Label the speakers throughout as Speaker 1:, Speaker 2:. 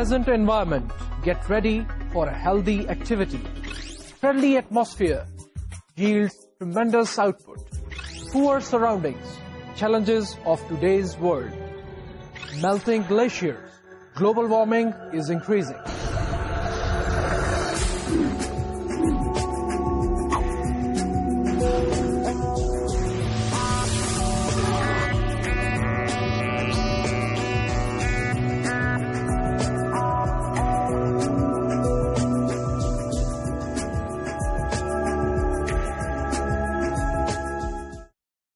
Speaker 1: Pleasant environment. Get ready for a healthy activity. Friendly atmosphere yields tremendous output. Poor surroundings. Challenges of today's world. Melting glaciers. Global warming is increasing.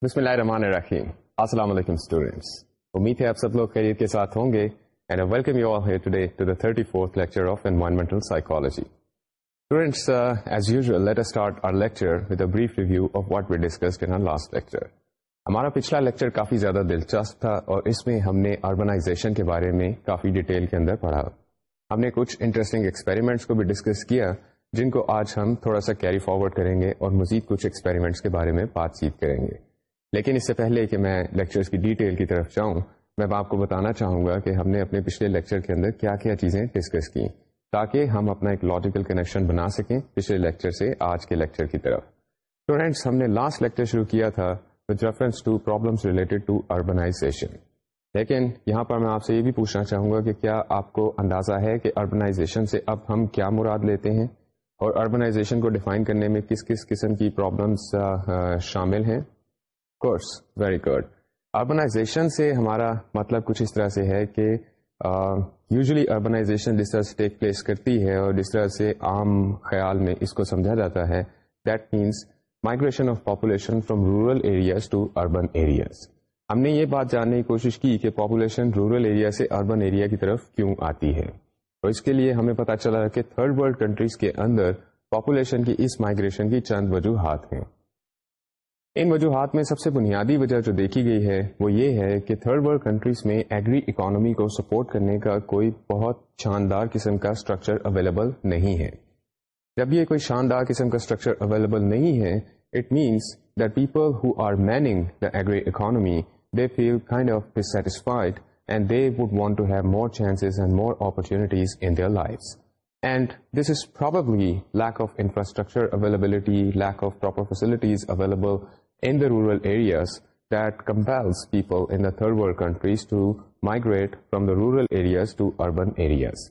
Speaker 2: بسم اللہ الرحمن الرحیم السلام علیکم students امید ہے آپ سب لوگ خیریت کے ساتھ ہوں گے and I welcome you all here today to the 34th lecture of environmental psychology students uh, as usual let us start our lecture with a brief review of what we discussed in our last lecture ہمارا پچھلا lecture کافی زیادہ دلچسپ تھا اور اس میں ہم نے urbanisation کے بارے میں کافی ڈیٹیل کے اندر پڑھا ہم نے کچھ انٹرسٹنگ ایکسپیریمنٹس کو بھی ڈسکس کیا جن کو آج ہم تھوڑا سا کیری فارورڈ کریں گے اور مزید کچھ ایکسپیریمنٹس کے بارے میں بات چیت کریں گے لیکن اس سے پہلے کہ میں لیکچرز کی ڈیٹیل کی طرف جاؤں میں آپ کو بتانا چاہوں گا کہ ہم نے اپنے پچھلے لیکچر کے اندر کیا کیا چیزیں ڈسکس کی تاکہ ہم اپنا ایک لاجیکل کنیکشن بنا سکیں پچھلے لیکچر سے آج کے لیکچر کی طرف اسٹوڈینٹس ہم نے لاسٹ لیکچر شروع کیا تھا with reference to problems related to urbanisation لیکن یہاں پر میں آپ سے یہ بھی پوچھنا چاہوں گا کہ کیا آپ کو اندازہ ہے کہ اربنائزیشن سے اب ہم کیا مراد لیتے ہیں اور اربنائزیشن کو ڈیفائن کرنے میں کس کس قسم کی پرابلمس شامل ہیں کورس ویری گڈ اربنائزیشن سے ہمارا مطلب کچھ اس طرح سے ہے کہ یوزلی اربنائزیشن جس طرح سے ٹیک پلیس کرتی ہے اور جس طرح سے عام خیال میں اس کو سمجھا جاتا ہے that means migration of population from rural areas to urban areas ہم نے یہ بات جاننے کی کوشش کی کہ پاپولیشن رورل ایریا سے اربن ایریا کی طرف کیوں آتی ہے اور اس کے لیے ہمیں پتہ چلا کہ تھرڈ ورلڈ کنٹریز کے اندر پاپولیشن کی اس مائگریشن کی چند وجوہات ہیں ان وجوہات میں سب سے بنیادی وجہ جو دیکھی گئی ہے وہ یہ ہے کہ تھرڈ ورلڈ کنٹریز میں ایگری اکانومی کو سپورٹ کرنے کا کوئی بہت شاندار قسم کا اسٹرکچر اویلیبل نہیں ہے جب یہ کوئی شاندار قسم کا اسٹرکچر اویلیبل نہیں ہے it means that people who are meaning economy side and they would want to have more chances and more opportunities in their probably lack of infrastructure availability lack of proper facilities available in the rural areas that compels people in the third world countries to migrate from the rural areas to urban areas.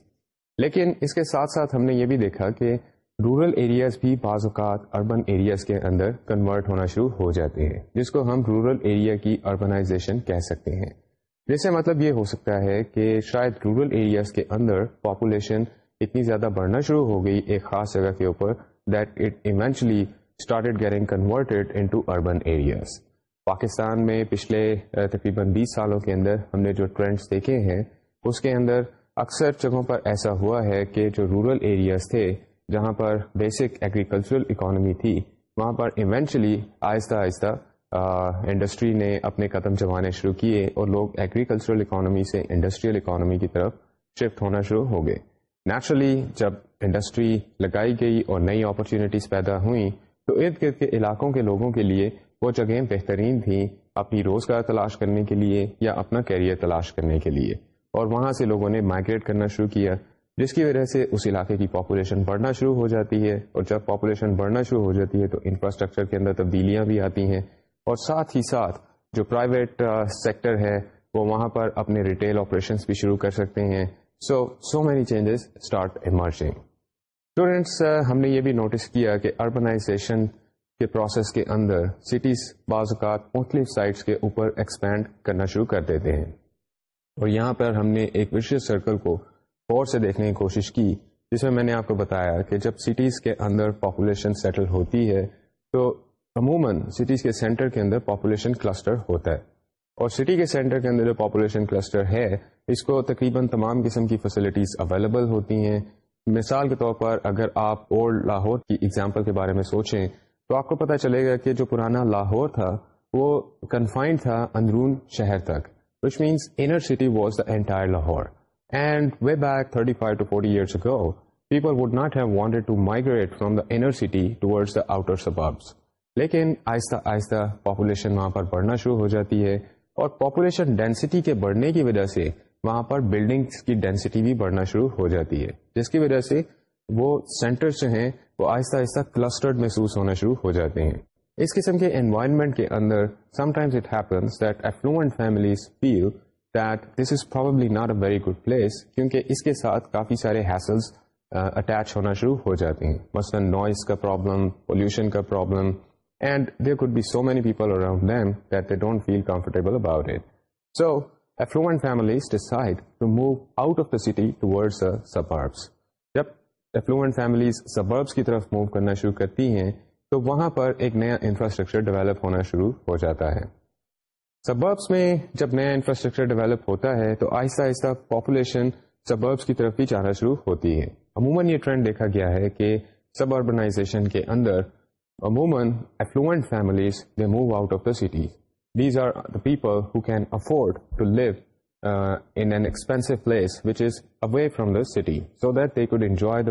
Speaker 2: لیکن اس کے ساتھ ساتھ ہم نے یہ بھی دیکھا کہ رورل ایریاز بھی بعض اوقات اربن ایریاز کے اندر کنورٹ ہونا شروع ہو جاتے ہیں جس کو ہم رورل ایریا کی اربنائزیشن کہہ سکتے ہیں جس سے مطلب یہ ہو سکتا ہے کہ شاید رورل ایریاز کے اندر پاپولیشن اتنی زیادہ بڑھنا شروع ہو گئی ایک خاص جگہ کے اوپر that it eventually started getting converted into urban urban areas Pakistan میں پچھلے تقریباً بیس سالوں کے اندر ہم نے جو ٹرینڈس دیکھے ہیں اس کے اندر اکثر جگہوں پر ایسا ہوا ہے کہ جو رورل ایریاز تھے جہاں پر بیسک ایگریکلچرل اکانومی تھی وہاں پر ایونچولی آہستہ آہستہ انڈسٹری نے اپنے قدم جمانے شروع کیے اور لوگ ایگریکلچرل اکانومی سے انڈسٹریل اکانومی کی طرف شفٹ ہونا شروع ہو گئے نیچرلی جب انڈسٹری لگائی گئی اور نئی اپرچونیٹیز پیدا ہوئیں تو ارد گرد کے علاقوں کے لوگوں کے لیے وہ جگہیں بہترین تھیں اپنی روزگار تلاش کرنے کے لیے یا اپنا کیریئر تلاش کرنے کے لیے اور وہاں سے لوگوں نے مائگریٹ کرنا شروع کیا جس کی وجہ سے اس علاقے کی پاپولیشن بڑھنا شروع ہو جاتی ہے اور جب پاپولیشن بڑھنا شروع ہو جاتی ہے تو انفراسٹرکچر کے اندر تبدیلیاں بھی آتی ہیں اور ساتھ ہی ساتھ جو پرائیویٹ سیکٹر uh, ہے وہ وہاں پر اپنے ریٹیل آپریشنس بھی شروع کر سکتے ہیں so so many changes start emerging students uh, ہم نے یہ بھی نوٹس کیا کہ اربنائزیشن کے پروسیس کے اندر سٹیز بعض اوقات مختلف سائٹس کے اوپر ایکسپینڈ کرنا شروع کر دیتے ہیں اور یہاں پر ہم نے ایک وشیش سرکل کو غور سے دیکھنے کی کوشش کی جس میں میں نے آپ کو بتایا کہ جب سٹیز کے اندر پاپولیشن سیٹل ہوتی ہے تو عموماً سٹیز کے سینٹر کے اندر پاپولیشن کلسٹر ہوتا ہے اور سٹی کے سینٹر کے اندر جو پاپولیشن کلسٹر ہے اس کو تقریباً تمام قسم کی فیسلٹیز اویلیبل ہوتی ہیں مثال کے طور پر اگر آپ اولڈ لاہور کی ایگزامپل کے بارے میں سوچیں تو آپ کو پتا چلے گا کہ جو پرانا لاہور تھا وہ کنفائنڈ تھا اندرون شہر تک which means inner city was the entire Lahore and way back thirty five to forty years go people would not have wanted to migrate from the inner city the outer suburbs لیکن آہستہ آہستہ population وہاں پر بڑھنا شروع ہو جاتی ہے اور پاپولیشن ڈینسٹی کے بڑھنے کی وجہ سے وہاں پر بلڈنگس کی ڈینسٹی بھی بڑھنا شروع ہو جاتی ہے جس کی وجہ سے وہ سینٹر جو ہیں وہ آہستہ آہستہ کلسٹرڈ محسوس ہونا شروع ہو جاتے ہیں اس قسم کے انوائرمنٹ کے اندر some times it happens that that affluent families feel this is not a very good place کیونکہ اس کے ساتھ کافی سارے ہیسلس اٹیچ uh, ہونا شروع ہو جاتے ہیں مثلاً نوائز کا پرابلم پولوشن کا problem and there could be so many people around them that they don't feel comfortable about it so city ایفٹ families suburbs کی طرف موو کرنا شروع کرتی ہیں تو وہاں پر ایک نیا انفراسٹرکچر ڈیویلپ ہونا شروع ہو جاتا ہے سبربس میں جب نیا انفراسٹرکچر ڈیویلپ ہوتا ہے تو آہستہ آہستہ پاپولیشن سبربس کی طرف بھی جانا شروع ہوتی ہے عموماً یہ ٹرینڈ دیکھا گیا ہے کہ سب اربنائزیشن کے اندر عموماً move out of the city these are people who can afford to live inexpensive place away from the city so that they کو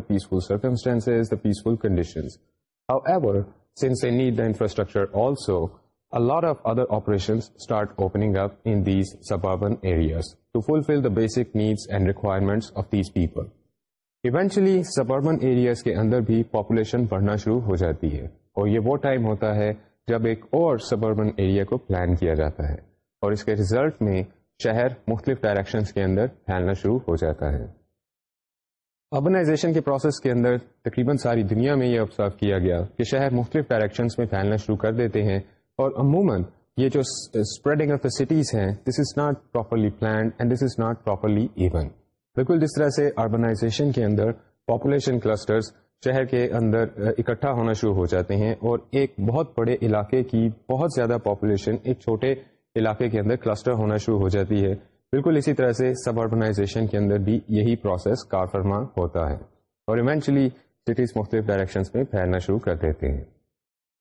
Speaker 2: peaceful circumstance peaceful conditions house infrastructure آلسوٹ of other operation areas to fulfil the basic needs and requirements of these people eventually suburban areas کے اندر بھی population بڑھنا شروع ہو جاتی ہے اور یہ وہ ٹائم ہوتا ہے جب ایک اور سب اربن ایریا کو پلان کیا جاتا ہے اور اس کے ریزلٹ میں شہر مختلف ڈائریکشنس کے اندر پھیلنا شروع ہو جاتا ہے اربنائزیشن کے پروسیس کے اندر تقریباً ساری دنیا میں یہ آبزرو کیا گیا کہ شہر مختلف ڈائریکشنس میں پھیلنا شروع کر دیتے ہیں اور عموماً یہ جو اسپریڈنگ آف دا سٹیز ہیں this is not properly planned and this is not properly even بالکل جس طرح سے اربنائزیشن کے اندر پاپولیشن کلسٹرس شہر کے اندر اکٹھا ہونا شروع ہو جاتے ہیں اور ایک بہت بڑے علاقے کی بہت زیادہ پاپولیشن ایک چھوٹے علاقے کے اندر کلسٹر ہونا شروع ہو جاتی ہے بالکل اسی طرح سے سب آرگنائزیشن کے اندر بھی یہی پروسیس کار فرما ہوتا ہے اور ایونچولی سٹیز مختلف ڈائریکشنس میں پھیلنا شروع کر دیتے ہیں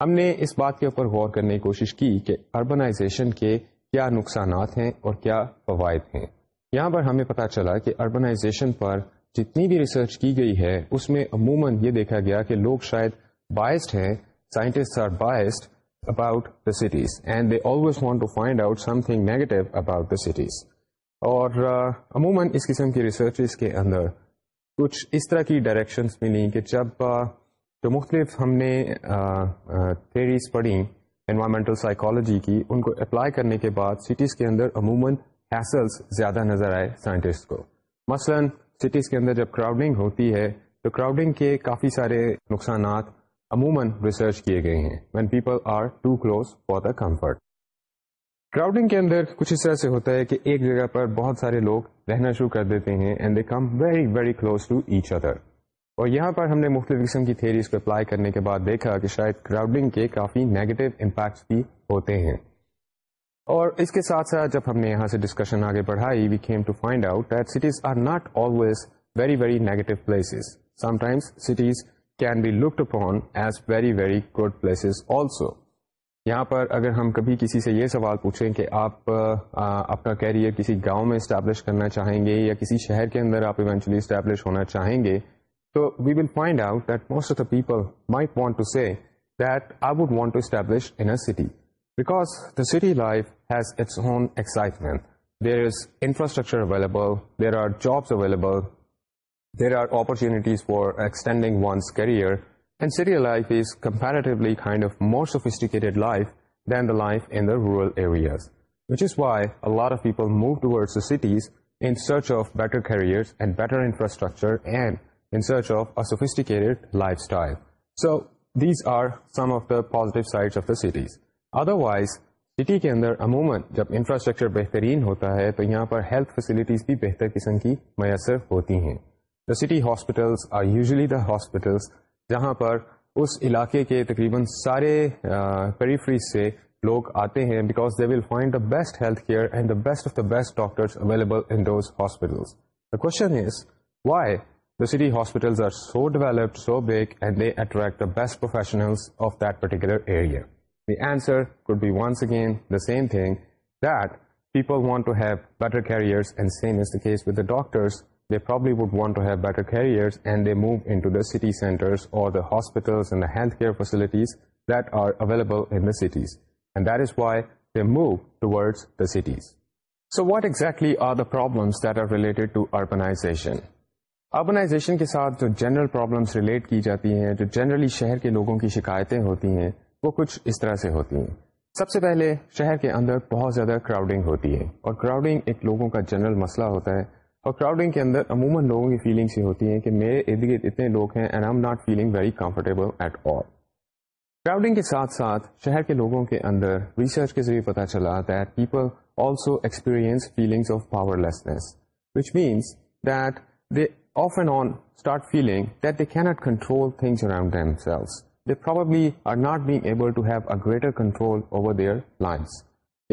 Speaker 2: ہم نے اس بات کے اوپر غور کرنے کی کوشش کی کہ اربنائزیشن کے کیا نقصانات ہیں اور کیا فوائد ہیں یہاں پر ہمیں پتہ چلا کہ اربنائزیشن پر جتنی بھی ریسرچ کی گئی ہے اس میں عموماً یہ دیکھا گیا کہ لوگ شاید بائسڈ ہیں scientist are biased about the cities and they always want to find out something negative about the cities اور عموماً اس قسم کی ریسرچز کے اندر کچھ اس طرح کی ڈائریکشنس ملیں کہ جب جو مختلف ہم نے تھیریز پڑھی انوائرمنٹل سائیکالوجی کی ان کو اپلائی کرنے کے بعد سٹیز کے اندر عموماً ہیسلس زیادہ نظر آئے سائنٹسٹ کو مثلاً سٹیز کے اندر جب کراؤڈنگ ہوتی ہے تو کراؤڈنگ کے کافی سارے نقصانات عموماً ریسرچ کیے گئے ہیں when people are too close for the comfort crowding کے اندر کچھ اس طرح سے ہوتا ہے کہ ایک جگہ پر بہت سارے لوگ رہنا شروع کر دیتے ہیں and they come very very close to each other اور یہاں پر ہم نے مختلف قسم کی تھیریز کو اپلائی کرنے کے بعد دیکھا کہ شاید کراؤڈنگ کے کافی نیگیٹو امپیکٹس بھی ہوتے ہیں اور اس کے ساتھ ساتھ جب ہم نے یہاں سے ڈسکشن آگے بڑھائی we came to find out that cities are not always very very negative places some cities can be looked upon as very very good places also یہاں پر اگر ہم کبھی کسی سے یہ سوال پوچھیں کہ آپ اپنا کیریئر کسی گاؤں میں اسٹیبلش کرنا چاہیں گے یا کسی شہر کے اندر آپ ایونچولی اسٹیبلش ہونا چاہیں گے تو we will find out that most of the people may want to say that I would want to establish in city Because the city life has its own excitement. There is infrastructure available, there are jobs available, there are opportunities for extending one's career, and city life is comparatively kind of more sophisticated life than the life in the rural areas, which is why a lot of people move towards the cities in search of better careers and better infrastructure and in search of a sophisticated lifestyle. So these are some of the positive sides of the cities. Otherwise city کے اندر عموماً جب infrastructure بہترین ہوتا ہے تو یہاں پر ہیلتھ فیسلٹیز بھی بہتر قسم کی میسر ہوتی ہیں the city hospitals are usually the hospitals جہاں پر اس علاقے کے تقریباً سارے پیریفریز فری سے لوگ آتے ہیں because they will find the best health care and the best of the best doctors hospitals the question is why the city hospitals are so developed so big and they attract the best professional of that particular area same thing that people move to centre health care urban problems relate کی جاتی ہیں جو generally شہر کے لوگوں کی شکایتیں ہوتی ہیں وہ کچھ اس طرح سے ہوتی ہیں سب سے پہلے شہر کے اندر بہت زیادہ کراؤڈنگ ہوتی ہے اور کراؤڈنگ ایک لوگوں کا جنرل مسئلہ ہوتا ہے اور کراؤڈنگ کے اندر عموماً لوگوں کی فیلنگس ہوتی ہیں کہ میرے ارد گرد اتنے لوگ ہیں and I am not feeling very comfortable at all crowding کے کے ساتھ ساتھ شہر لوگوں کے اندر ریسرچ کے ذریعے پتا چلا that people also experience feelings of power which means that they off and on start feeling that they کی not be able to have a greater control over their line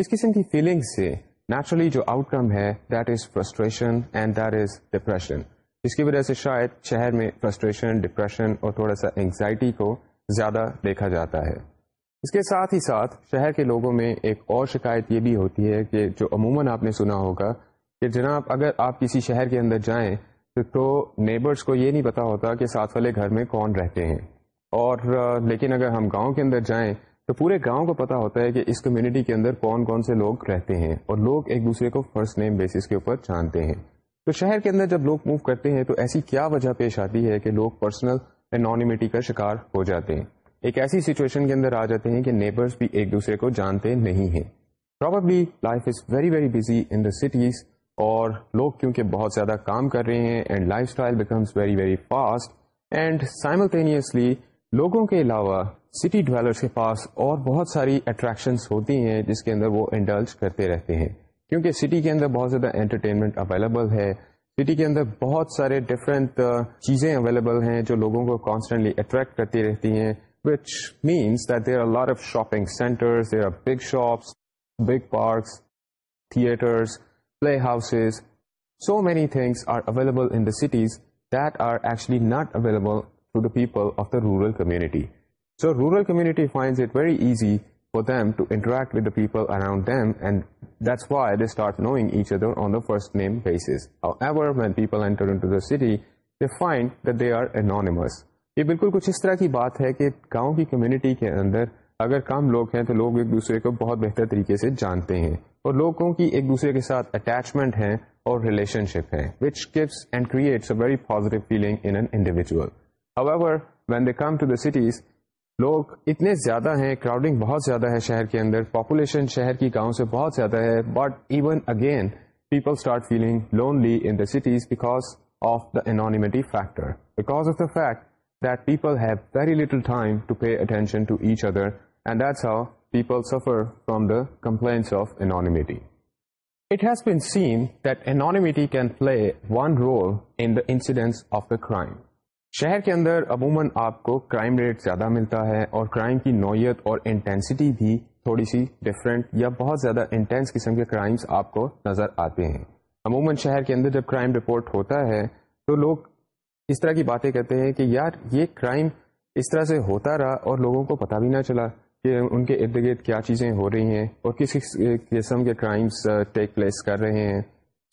Speaker 2: اس قسم کی فیلنگ سے naturally جو outcome ہے that is frustration and that is depression جس کی وجہ سے شاید شہر میں فرسٹریشن ڈپریشن اور تھوڑا سا انگزائٹی کو زیادہ دیکھا جاتا ہے اس کے ساتھ ہی ساتھ شہر کے لوگوں میں ایک اور شکایت یہ بھی ہوتی ہے کہ جو عموماً آپ نے سنا ہوگا کہ جناب اگر آپ کسی شہر کے اندر جائیں تو نیبرس کو یہ نہیں پتا ہوتا کہ ساتھ والے گھر میں کون رہتے ہیں اور لیکن اگر ہم گاؤں کے اندر جائیں تو پورے گاؤں کو پتا ہوتا ہے کہ اس کمیونٹی کے اندر کون کون سے لوگ رہتے ہیں اور لوگ ایک دوسرے کو فرسٹ نیم بیسس کے اوپر جانتے ہیں تو شہر کے اندر جب لوگ موو کرتے ہیں تو ایسی کیا وجہ پیش آتی ہے کہ لوگ پرسنل انانیمیٹی کا شکار ہو جاتے ہیں ایک ایسی سچویشن کے اندر آ جاتے ہیں کہ نیبرس بھی ایک دوسرے کو جانتے نہیں ہیں probably life is very very busy in the cities اور لوگ کیونکہ بہت زیادہ کام کر رہے ہیں and lifestyle becomes very very fast and simultaneously لوگوں کے علاوہ سٹی ڈویلرس کے پاس اور بہت ساری اٹریکشنس ہوتی ہیں جس کے اندر وہ انڈلج کرتے رہتے ہیں کیونکہ سٹی کے اندر بہت زیادہ انٹرٹینمنٹ اویلیبل ہے سٹی کے اندر بہت سارے ڈفرینٹ uh, چیزیں اویلیبل ہیں جو لوگوں کو کانسٹنٹلی اٹریکٹ کرتی رہتی ہیں which means that there are lot of shopping centre there are big shops big parks theatres playhouses so many things are available in the cities that are actually not available they are anonymous. یہ بالکل کچھ اس طرح کی بات ہے کہ گاؤں کی کمیونٹی کے اندر اگر کم لوگ ہیں تو لوگ ایک دوسرے کو بہت بہتر طریقے سے جانتے ہیں اور لوگوں کی ایک دوسرے کے ساتھ اٹیچمنٹ ہے اور ریلیشن شپ ہے and creates a very feeling when to the cities, لوگ اتنے زیادہ ہیں کراؤڈنگ بہت زیادہ ہے شہر کے اندر پاپولیشن شہر کی گاؤں سے بہت زیادہ ہے but even again people start feeling lonely in the cities because of the anti factor because of the fact that people have very little time to to pay attention each other and that's how people suffer from the compliance of anonymity it has been seen that anonymity can play one role in the incidence of the crime شہر کے اندر عموماً آپ کو crime rate زیادہ ملتا ہے اور کرائم کی نوعیت اور انٹینسٹی بھی تھوڑی سی ڈفرینٹ یا بہت زیادہ انٹینس قسم کے کرائمس آپ کو نظر آتے ہیں عموماً شہر کے اندر جب کرائم رپورٹ ہوتا ہے تو لوگ اس طرح کی باتیں کہتے ہیں کہ یار یہ کرائم اس طرح سے ہوتا رہا اور لوگوں کو پتہ بھی نہ چلا کہ ان کے ارد گرد کیا چیزیں ہو رہی ہیں اور کس قسم کے کرائمس ٹیک پلیس کر رہے ہیں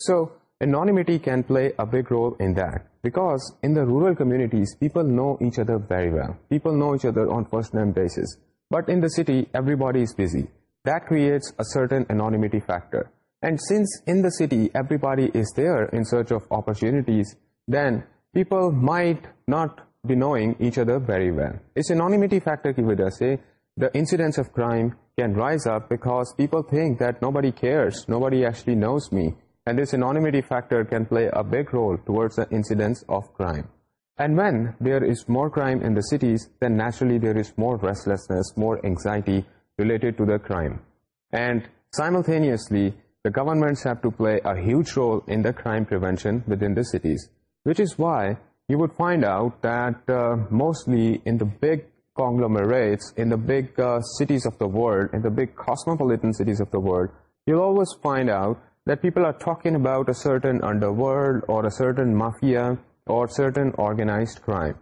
Speaker 2: so anonymity can play big role in that Because in the rural communities, people know each other very well. People know each other on first-name basis. But in the city, everybody is busy. That creates a certain anonymity factor. And since in the city, everybody is there in search of opportunities, then people might not be knowing each other very well. Is anonymity factor ki wajah se, the incidence of crime can rise up because people think that nobody cares, nobody actually knows me. This anti factor can play a big رولسنٹس of crime and when there is more crime in the cities then naturally there is more restlessness more anxiety related simultaneously the government have to play huge role پرچ is why you would find out mostly big cities of داڈ big cosmopolitan cities of داڈ find out that people are talking about a certain underworld or a certain mafia or certain organized crime.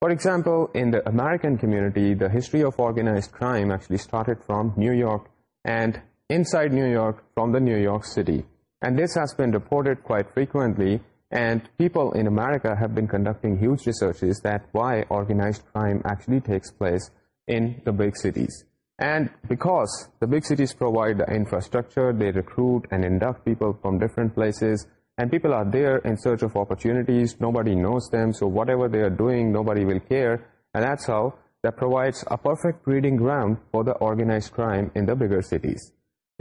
Speaker 2: For example, in the American community, the history of organized crime actually started from New York and inside New York from the New York City. And this has been reported quite frequently, and people in America have been conducting huge researches that why organized crime actually takes place in the big cities. And because the big سیز provide infrastructure and places and people are there in search of opportunities nobody knows every well care organise crime in the bigger cities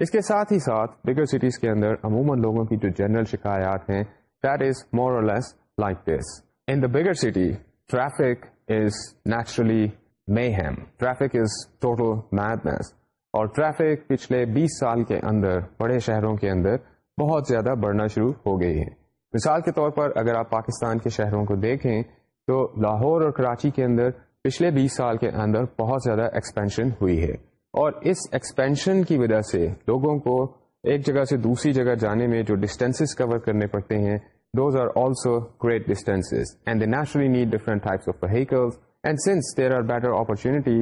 Speaker 2: اس کے ساتھ ہی ساتھ بگر cities کے اندر عموماً لوگوں کی جو جنرل شکایات ہیں that is more like this in the bigger city traffic is naturally mayhem traffic is total اور ٹریفک پچھلے بیس سال کے اندر بڑے شہروں کے اندر بہت زیادہ بڑھنا شروع ہو گئی ہے مثال کے طور پر اگر آپ پاکستان کے شہروں کو دیکھیں تو لاہور اور کراچی کے اندر پچھلے بیس سال کے اندر بہت زیادہ ایکسپینشن ہوئی ہے اور اس ایکسپینشن کی وجہ سے لوگوں کو ایک جگہ سے دوسری جگہ جانے میں جو ڈسٹینسز کور کرنے پڑتے ہیں those are also great distances naturally need different types of vehicles روڈیلی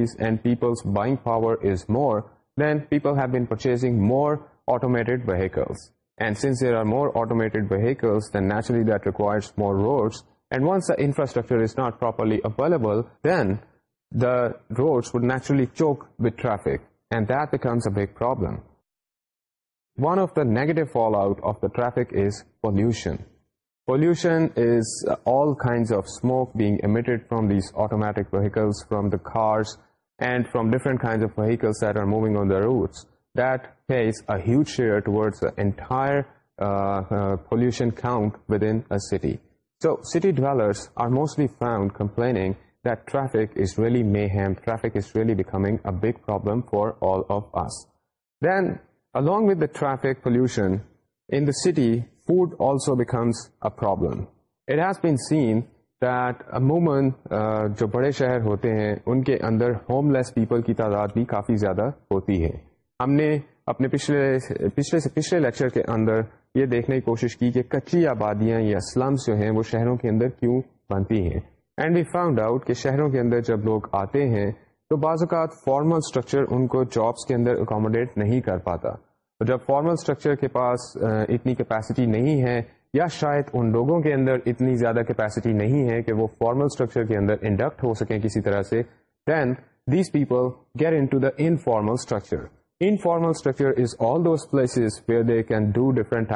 Speaker 2: choke with traffic negative fall out of the traffic is pollution pollution is all kind of smoke from these automatic vehicles from the cars and from different of weights that اےج share ٹوٹائر policing city two wheelers mostly that traffic is really mayhem traffic is really poor food also becomes a problem it has been seen that عموماً جو بڑے شہر ہوتے ہیں ان کے اندر home less people کی تعداد بھی کافی زیادہ ہوتی ہے ہم نے اپنے پچھلے سے پچھلے لیکچر کے اندر یہ دیکھنے کی کوشش کی کہ کچی آبادیاں یا سلمس جو ہیں وہ شہروں کے اندر کیوں بنتی ہیں اینڈ وی فاؤنڈ آؤٹ کہ شہروں کے اندر جب لوگ آتے ہیں تو بعض اوقات فارمل اسٹرکچر ان کو جابس کے اندر اکوموڈیٹ نہیں کر پاتا تو جب فارمل اسٹرکچر کے پاس اتنی کیپیسٹی نہیں ہے یا شاید ان لوگوں کے اندر اتنی زیادہ کیپیسٹی نہیں ہے کہ وہ فارمل اسٹرکچر کے اندر انڈکٹ ہو سکیں کسی طرح سے then these people get into gear informal structure informal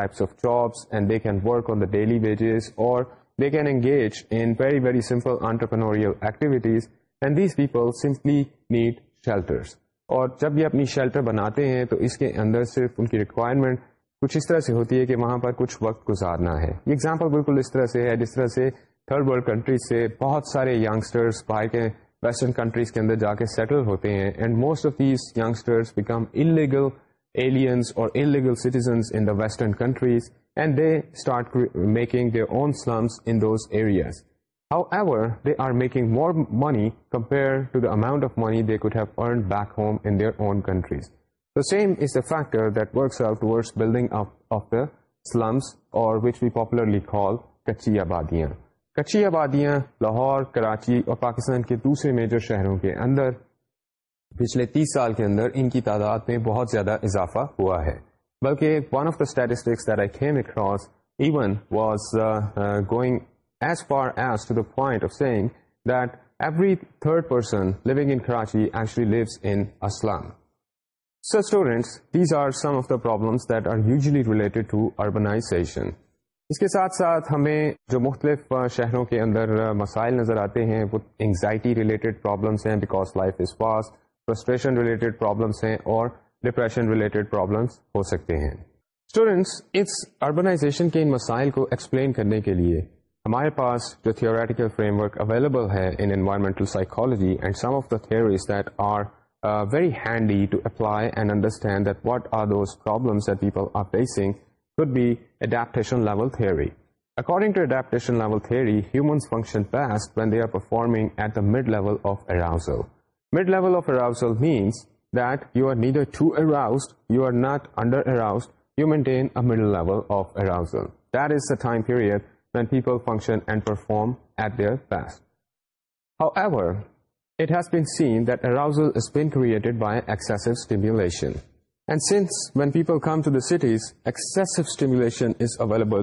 Speaker 2: of jobs and they can work on the daily wages اور they can engage in very very simple simple rural activities and these people simply need shelters اور جب یہ اپنی shelter بناتے ہیں تو اس کے اندر صرف ان کی ریکوائرمنٹ کچھ اس طرح سے ہوتی ہے کہ وہاں پر کچھ وقت گزارنا ہے یہ اگزامپل بالکل اس طرح سے ہے جس طرح سے تھرڈ ورلڈ کنٹریز سے بہت سارے باہر کے ویسٹرن کنٹریز کے اندر جا کے سیٹل ہوتے ہیں and most of these دیسٹرس become illegal aliens اور illegal western countries and they start making their own slums in those areas however they are making more money compare آبادیاں کچی آبادیاں لاہور کراچی اور پاکستان کے دوسرے میجر شہروں کے اندر پچھلے تیس سال کے اندر ان کی تعداد میں بہت زیادہ اضافہ ہوا ہے بلکہ as far as to the point of saying that every third person living in Karachi actually lives in a slum. So students, these are some of the problems that are usually related to urbanization. اس کے ساتھ ساتھ ہمیں جو مختلف شہروں کے اندر مسائل نظر آتے ہیں وہ انگزائٹی ریلیٹڈ پرابلمس ہیں because life is fast frustration related problems ہیں اور ڈپریشن ریلیٹڈ پرابلمس ہو سکتے ہیں اسٹوڈینٹس اس اربنائزیشن کے ان مسائل کو ایکسپلین کرنے کے لیے ہمارے پاس جو تھیوریٹیکل فریم ورک اویلیبل ہے in environmental psychology and and some of the theories that that that are are are very handy to apply understand what those problems people facing people function and perform at their best however seen دل been come to داٹیز available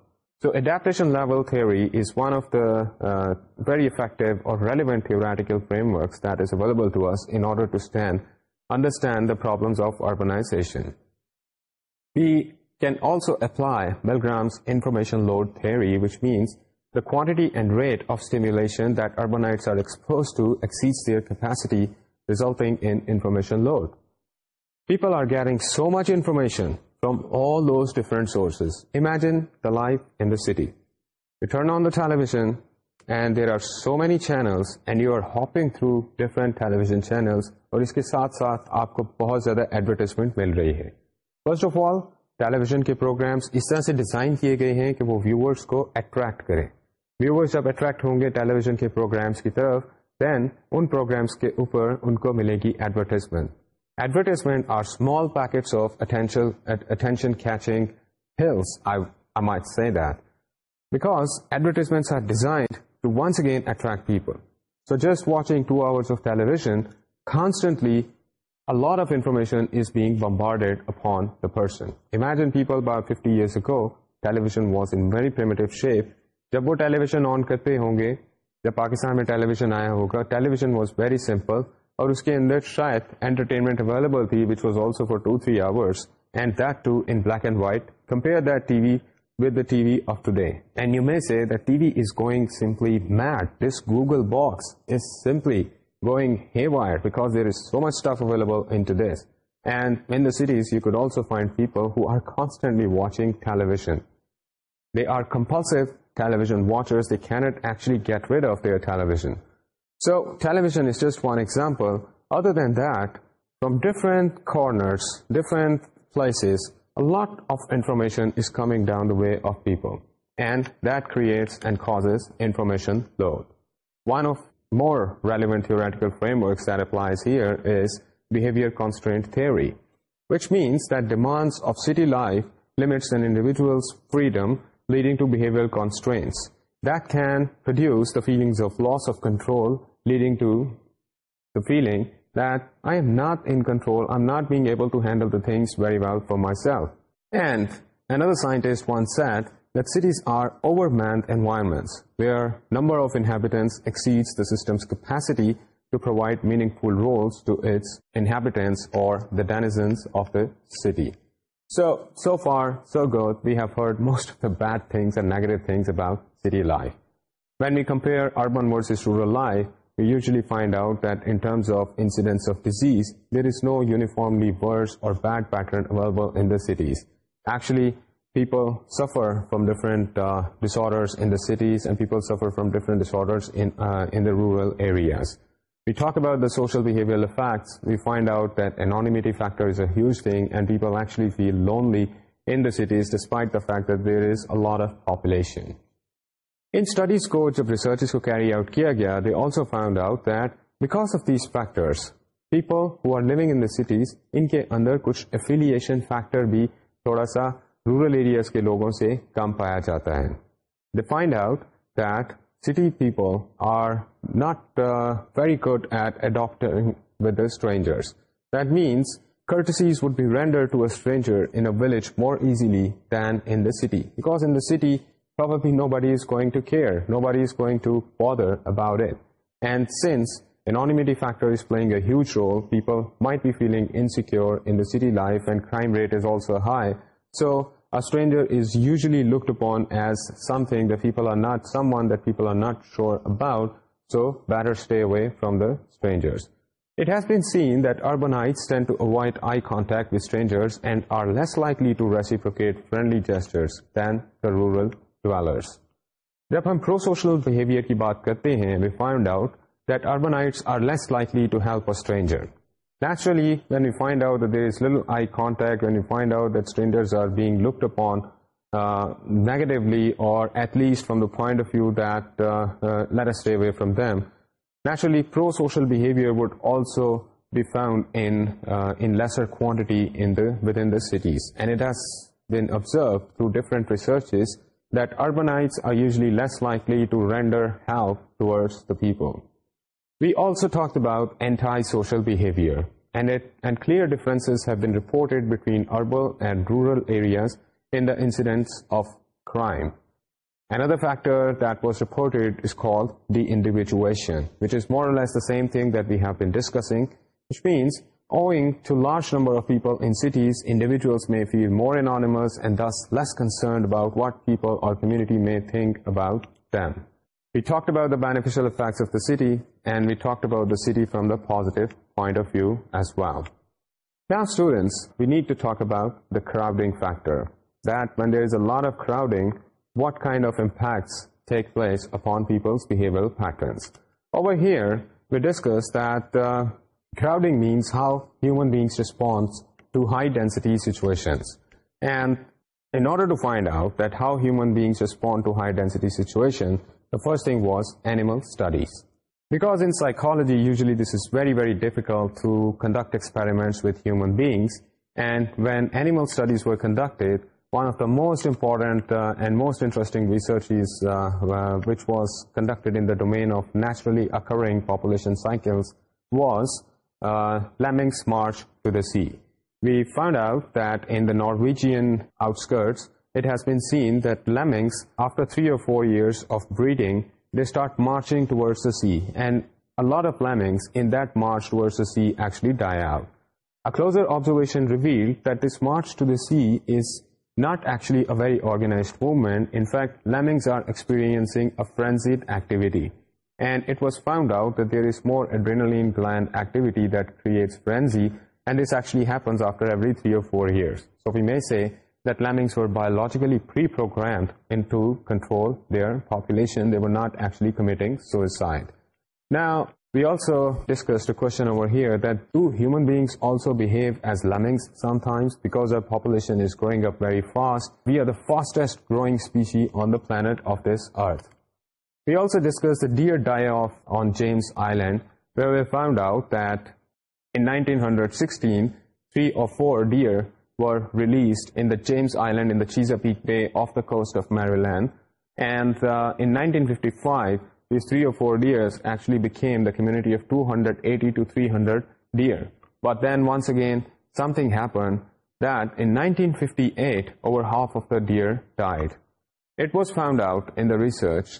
Speaker 2: so adaptation level theory is one of the very effect اور relevant theoretical frameworks available and rate of the urban exposure care gearing so much information from all different sources imagine the life in the city on the television and there are so many channels and television channels اور اس کے ساتھ ساتھ آپ کو بہت زیادہ advertisement مل رہی ہے فرسٹ آف آل ٹیلیویژن کے پروگرامس اس طرح سے ڈیزائن کیے گئے ہیں کہ وہ ویورس کو اٹریکٹ کریں ویورس جب اٹریکٹ ہوں گے ٹیلیویژن کے پروگرامس کی طرف دین ان پروگرامس کے اوپر ان کو ملے گی ایڈورٹیزمنٹ ایڈمنٹ آر اسمال پیکنشنٹلیڈ اپونسنجن people years go television was in shape جب وہ ٹیلیویژن آن کرتے ہوں گے جب پاکستان میں ٹیلیویژن آیا ہوگا ٹیلیویژن واز ویری سمپل اور اس کے اندر شاید انٹرٹینمنٹ اویلیبل تھی which was also for two three hours and that too in black and white compare that T V with the TV of today. And you may say that TV is going simply mad. This Google box is simply going haywire because there is so much stuff available into this. And in the cities, you could also find people who are constantly watching television. They are compulsive television watchers. They cannot actually get rid of their television. So television is just one example other than that from different corners different places down way of پیپلسن lone one of more relevant theoretical framework applies here is behaviour theory which means that demands life لسوئلس freedom leading that can reduce the feelings leading to the feeling that I am not in control I not being able to handle the things very well for my سیلفرسٹ cities are over مینوائرمنٹسٹیوائڈ میری rules to its inhabitants we have heard most of the bad things when urban rural life we usually find out that enough incidents disease there is no uniformly برس or bad pattern actually people suffer from ڈفرنٹرز انٹیز and people suffer from ڈفرنٹرز we talk اباؤٹس we find out that enmity factors اروج thing and people feel لونلیز despite there is a lot of population in studies کو جب research کو carry out کیا گیا ان کے اندر بھی تھوڑا سا رورل کے لوگوں سے کم پایا جاتا ہے they find out that city people are not very good at a stranger courtesies would be more village more easily than in Because in the city probably nobody is going to care. Nobody is going to bother about it. And since anonymity factor is playing a huge role, people might be feeling insecure in the city life, and crime rate is also high. So a stranger is usually looked upon as something that people are not, someone that people are not sure about. So better stay away from the strangers. It has been seen that urbanites tend to avoid eye contact with strangers and are less likely to reciprocate friendly gestures than the rural جب ہم behaviour کی بات کرتے ہیں is light رینڈروڈی we also talk about clear urban rural areas انٹس and other factor انڈیویجویشنس large number of peoples individuals میں beneficial effects we talk about city from the positive point of view as well there we need to talk اباؤٹنگ factors what kind of impacts take place upon people we discuss that Crowding means how human beings respond to high-density situations. And in order to find out that how human beings respond to high-density situations, the first thing was animal studies. Because in psychology, usually this is very, very difficult to conduct experiments with human beings. And when animal studies were conducted, one of the most important uh, and most interesting researches uh, uh, which was conducted in the domain of naturally occurring population cycles was نارجن outskirts after three or four years of breedings int march to سیچ ازر observation reveal that this march to the sea is not ایچلی very organise movement انٹنگس are experiencing a فرینڈیٹ and it was found out there is more planned activity that creates بایول free programme there the were ناٹلیگ سوسائڈو question over that to human بینگسوہ up very fast we are the fastest growing species on the planet of this earth we also discuss the deer die off on James island find آؤٹین hundred sixteen ڈیئرزڈ in the James island Chesapeake the coast of Maryland اینڈینس three four deer half of the deer died it was find آؤٹرچ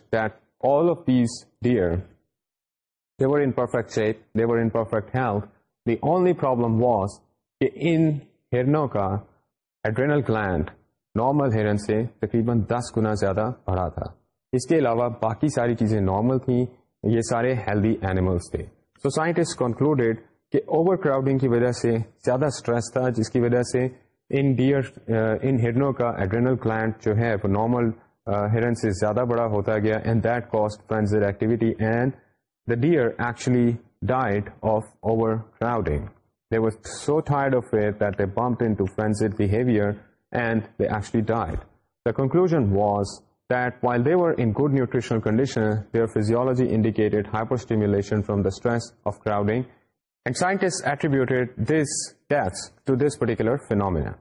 Speaker 2: all of these deer, they they were were in in perfect perfect shape, health. The only problem was ان ہرنوں کا adrenal gland normal ہرن سے تقریباً دس گنا زیادہ بڑا تھا اس کے علاوہ باقی ساری چیزیں نارمل تھیں یہ سارے ہیلدی اینیملس تھے سو سائنٹسٹ کنکلوڈیڈ کہ اوور کراؤڈنگ کی وجہ سے زیادہ اسٹریس تھا جس کی وجہ سے ان ڈیئر ان ہرنوں کا ایڈرینل گلینڈ جو ہے وہ نارمل ہرن سے زیادہ بڑا ہوتا گیا and and and that that activity the the deer actually actually died died of of over crowding they they they was was so tired in to behaviour phenomena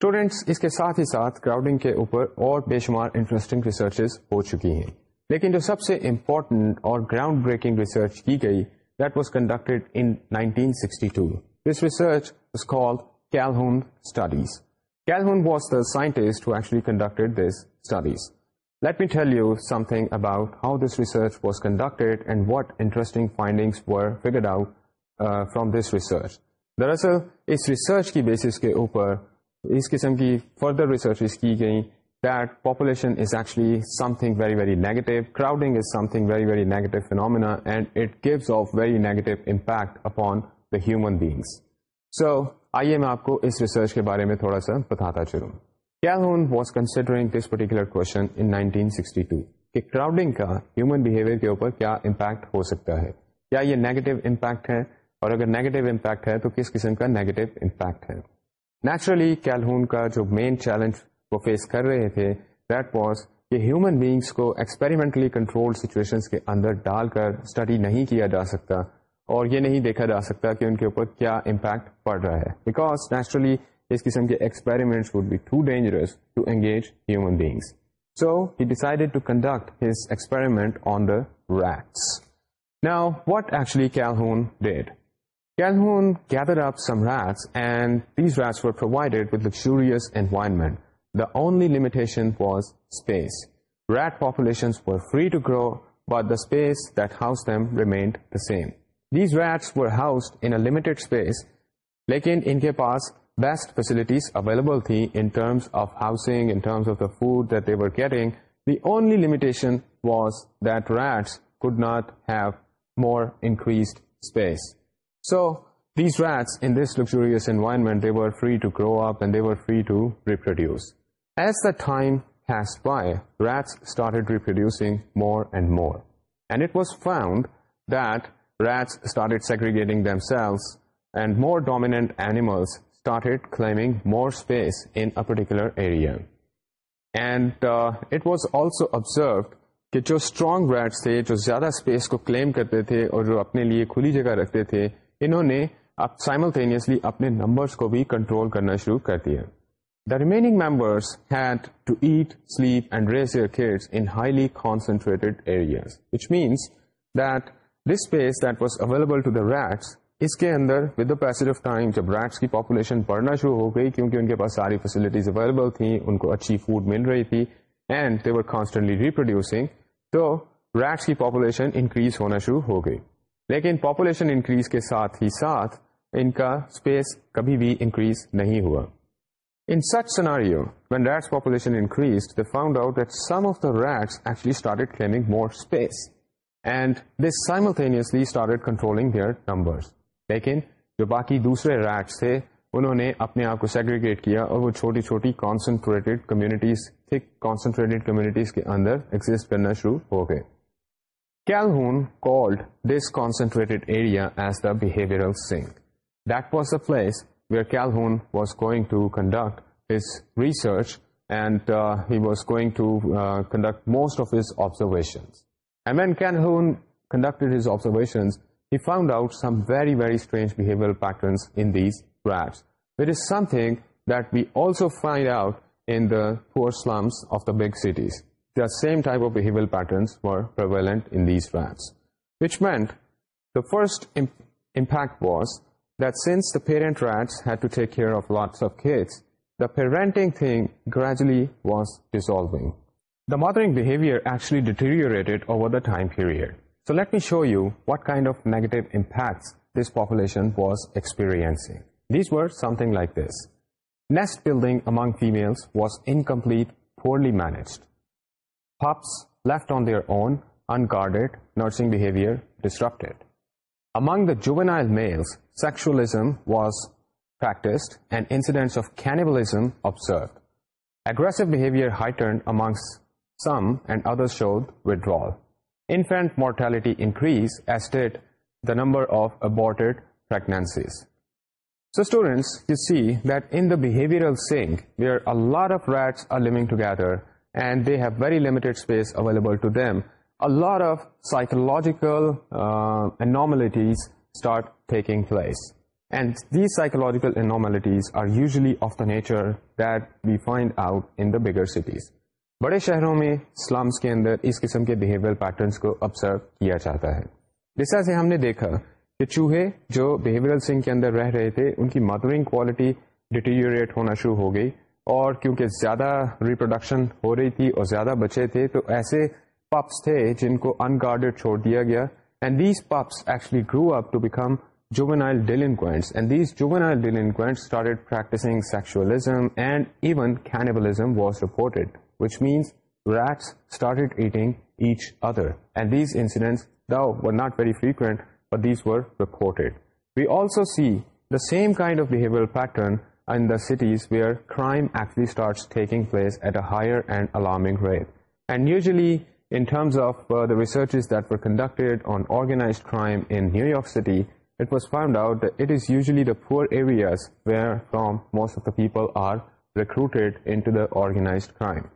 Speaker 2: students اس کے ساتھ ہی ساتھ کراؤڈنگ کے اوپر اور بے شمار انٹرسٹنگ ریسرچز ہو چکی ہیں لیکن جو سب سے امپورٹنٹ اور ground breaking research research research کی کی گئی that was conducted in this دراصل اس بیسس کے اوپر اس قسم کی فردر ریسرچ کی گئیں that population is actually something very very negative crowding is something very very negative phenomena and it gives of very negative impact upon the human beings so آئیے میں آپ کو اس research کے بارے میں تھوڑا سا بتاتا چلوں Calhoun was considering this particular question in 1962 کہ کراؤڈنگ کا ہیومن بہیویئر کے اوپر کیا امپیکٹ ہو سکتا ہے کیا یہ نیگیٹو امپیکٹ ہے اور اگر نیگیٹو امپیکٹ ہے تو کس قسم کا نیگیٹو امپیکٹ ہے نیچرلی کیلہون کا جو مین چیلنج وہ فیس کر رہے تھے دیٹ واز کہ ہیومن بینگس کو ایکسپیریمنٹلی کنٹرول سچویشن کے اندر ڈال کر اسٹڈی نہیں کیا جا سکتا اور یہ نہیں دیکھا جا سکتا کہ ان کے اوپر کیا امپیکٹ پڑ رہا ہے بیکاز نیچرلی اس قسم کے experiment would be too dangerous to engage human beings so he decided to conduct his experiment on the rats now what actually Calhoun did Calhoun gathered up some rats and these rats were provided with luxurious environment. The only limitation was space. Rat populations were free to grow, but the space that housed them remained the same. These rats were housed in a limited space, لیکن ان کے پاس best facilities available تھی in terms of housing in terms of the food that they were getting the only limitation was that rats could not have more increased space. found rats in this segregating themselves and more more and started found segregating more in a more area. Area and it was also observed کہ جو strong rates تھے جو زیادہ space کو کلیم کرتے تھے اور جو اپنے لیے کھلی جگہ رکھتے تھے انہوں نے اب سائملٹینیسلی اپنے نمبرس کو بھی کنٹرول کرنا شروع کر دیا the remaining members had to eat sleep and your in highly concentrated areas which means that this space that was available to the the rats اس کے اندر ود پیس آف ٹائم جب ریٹس کی population بڑھنا شروع ہو گئی کیونکہ ان کے پاس ساری فیسلٹیز اویلیبل تھیں ان کو اچھی فوڈ مل رہی تھی اینڈ دیور کانسٹنٹلی ریپروڈیوسنگ تو ریٹس کی پاپولیشن انکریز ہونا شروع ہو گئی لیکن پاپولیشن انکریز کے ساتھ ہی ساتھ ان کا اسپیس کبھی بھی انکریز نہیں ہوا In such scenario, when rats population increased, they found out that some of the rats actually started claiming more space. And they simultaneously started controlling their numbers. Lekin, jo baki doosre rats the, unhone apne aapko segregate kiya, aur wo choti choti concentrated communities, thick concentrated communities ke andar exist karna shuru ho gaye. Calhoun called this concentrated area as the behavioral sink. That was the place where Calhoun was going to conduct his research, and uh, he was going to uh, conduct most of his observations. And when Calhoun conducted his observations, he found out some very, very strange behavioral patterns in these rats, which is something that we also find out in the poor slums of the big cities. Same type of patterns rats which meant the first was دنس ریٹسٹنگ so let me show you what کاشن was experience this ورز something like this next building among families was انپلیٹ poorly managed mortality increase as that the number بڑے شہروں میں سلامس کے اندر اس قسم کے behaviour patterns کو آبزرو کیا جاتا ہے جس طرح سے ہم نے دیکھا کہ چوہے جو بہیویئر سنگھ کے اندر رہ رہے تھے ان کی مدرنگ کوالٹی ڈیٹیریٹ ہونا شروع ہو گئی اور کیونکہ زیادہ ریپروڈکشن ہو رہی تھی اور زیادہ بچے تھے تو ایسے پپس تھے جن کو انگارڈیڈ چھوڑ دیا گیا and these pups actually grow up to become juvenile juvenile delinquents delinquents and and and these these these started started practicing sexualism even cannibalism was reported reported. which means rats eating each other incidents though were were not very frequent but We also see the same kind of behavioral pattern in the cities where crime actually starts taking place at a higher and alarming rate. And usually, in terms of uh, the researches that were conducted on organized crime in New York City, it was found out that it is usually the poor areas where from most of the people are recruited into the organized crime.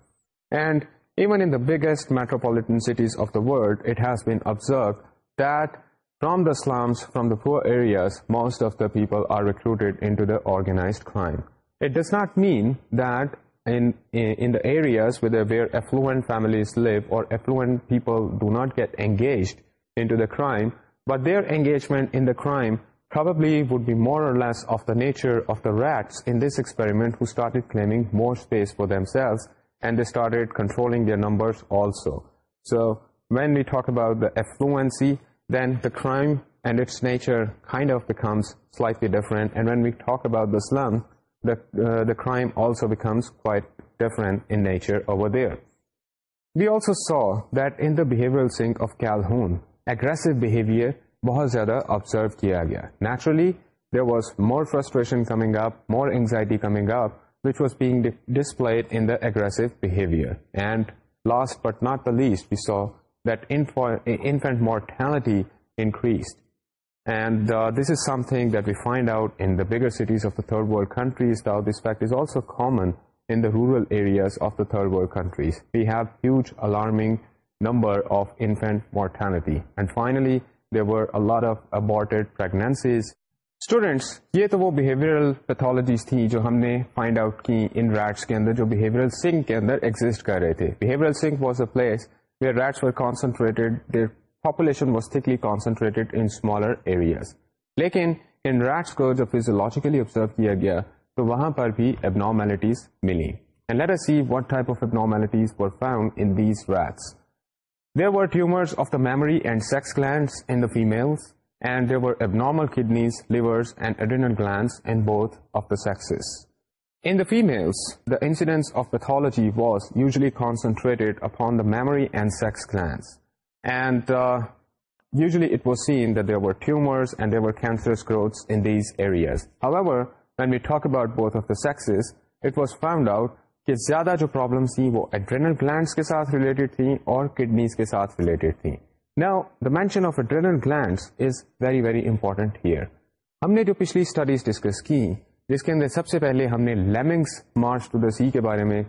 Speaker 2: And even in the biggest metropolitan cities of the world, it has been observed that from the slums, from the poor areas, most of the people are recruited into the organized crime. It does not mean that in the areas where affluent families live or affluent people do not get engaged into the crime, but their engagement in the crime probably would be more or less of the nature of the rats in this experiment who started claiming more space for themselves, and they started controlling their numbers also. So when we talk about the affluency, بہت زیادہ observe کیا گیا naturally there was more frustration coming up more anxiety coming up which was bag display اگر and last but not the least be so infant mortality increase and is something out بگرز of the third countries نمبرنسیز students یہ تو behaviour pathologies تھیں جو ہم نے find out کی ان رائٹس کے اندر جو بہیویئر کے اندر پلیس ریٹس ویئرلیٹروجیکلی ابزرو کیا گیا تو وہاں پر بھی ایبنارملٹیز ملیں there were ٹیومرڈ sex glands in the female and there were abnormal kidneys Lord adrenal glands and both of the sex In the females, the incidence of pathology was usually concentrated upon the mammary and sex glands. And uh, usually it was seen that there were tumors and there were cancerous growths in these areas. However, when we talk about both of the sexes, it was found out کہ زیادہ جو problem تھیں وہ adrenal glands کے ساتھ related تھیں اور kidneys کے ساتھ ریلیٹڈ تھیں نا the mention of adrenal glands is very very important here ہم نے جو پچھلی اسٹڈیز ڈسکس کی جس کے اندر سب سے پہلے ہم نے lemmings march to the sea کے بارے میں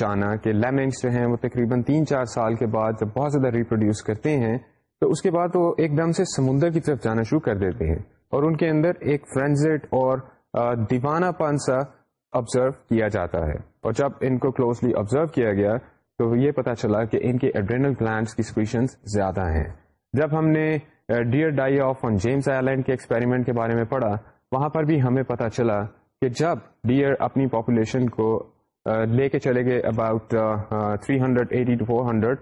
Speaker 2: جانا کہ لیمنگس جو ہیں وہ تقریباً تین چار سال کے بعد جب بہت زیادہ ریپروڈیوس کرتے ہیں تو اس کے بعد وہ ایک دم سے سمندر کی طرف جانا شروع کر دیتے ہیں اور ان کے اندر ایک فرینزٹ اور دیوانہ پن سا آبزرو کیا جاتا ہے اور جب ان کو کلوزلی آبزرو کیا گیا تو یہ پتا چلا کہ ان کے ایڈرینل پلانٹس کی سکریشنز زیادہ ہیں جب ہم نے deer die off on James Ireland کے ایکسپیریمنٹ کے بارے میں پڑھا وہاں پر بھی ہمیں پتہ چلا کہ جب ڈیئر اپنی پاپولیشن کو لے کے چلے گئے about three hundred eighty to four hundred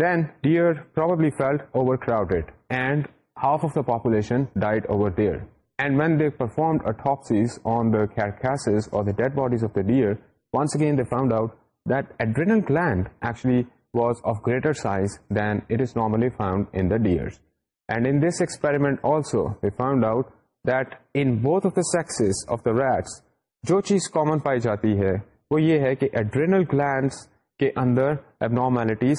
Speaker 2: then deer probably feel over crowded and half of the population died over there and when they performed autopsies on Das اور dead bodies of the deer once again they found out that adrenal gland actually was of greater size than it is normally found in the deer and in this experiment also they found out sexes of the rates جو چیز common پائی جاتی ہے وہ یہ ہے کہ adrenal glands کے اندر اب نارمیلٹیز